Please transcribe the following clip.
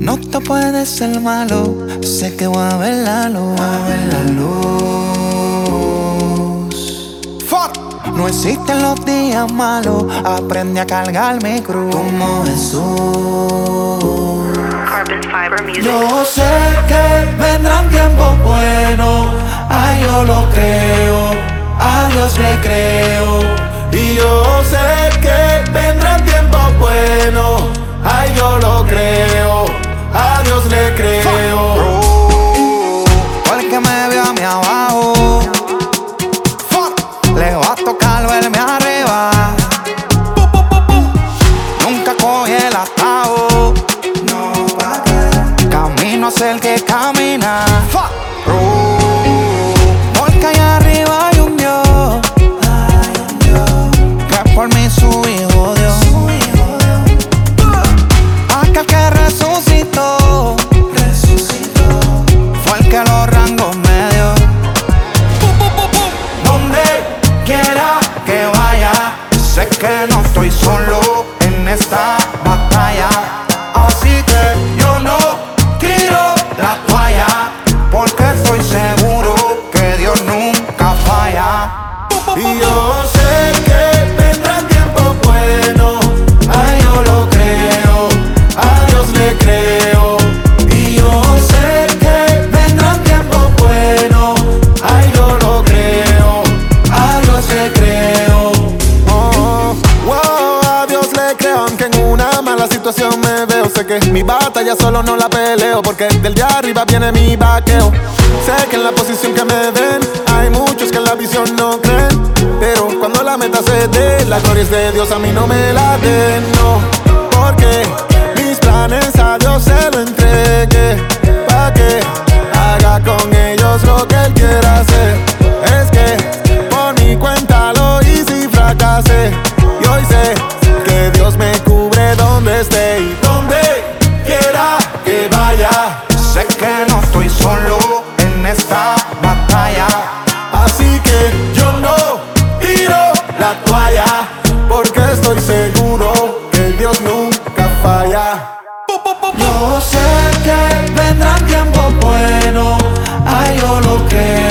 No te puedes ser malo, sé que voy a ver la luz, a ver la luz. No existen los días malos, aprende a cargar mi cruz como Jesús. Carbon Fiber Music. Yo sé que vendrán tiempos buenos, ay yo lo creo, a Dios le creo. En situación me veo. Sé que mi batalla solo no la peleo, porque del de arriba viene mi vaqueo. Sé que en la posición que me ven, hay muchos que en la visión no creen. Pero cuando la meta se dé, la gloria es de Dios, a mí no me la den, no. Porque mis planes a Dios se lo entregué, pa' que estoy solo en esta batalla. Así que yo no tiro la toalla. porque estoy seguro que Dios nunca falla. Yo sé que vendrán tiempos buenos. Ay, yo lo creo.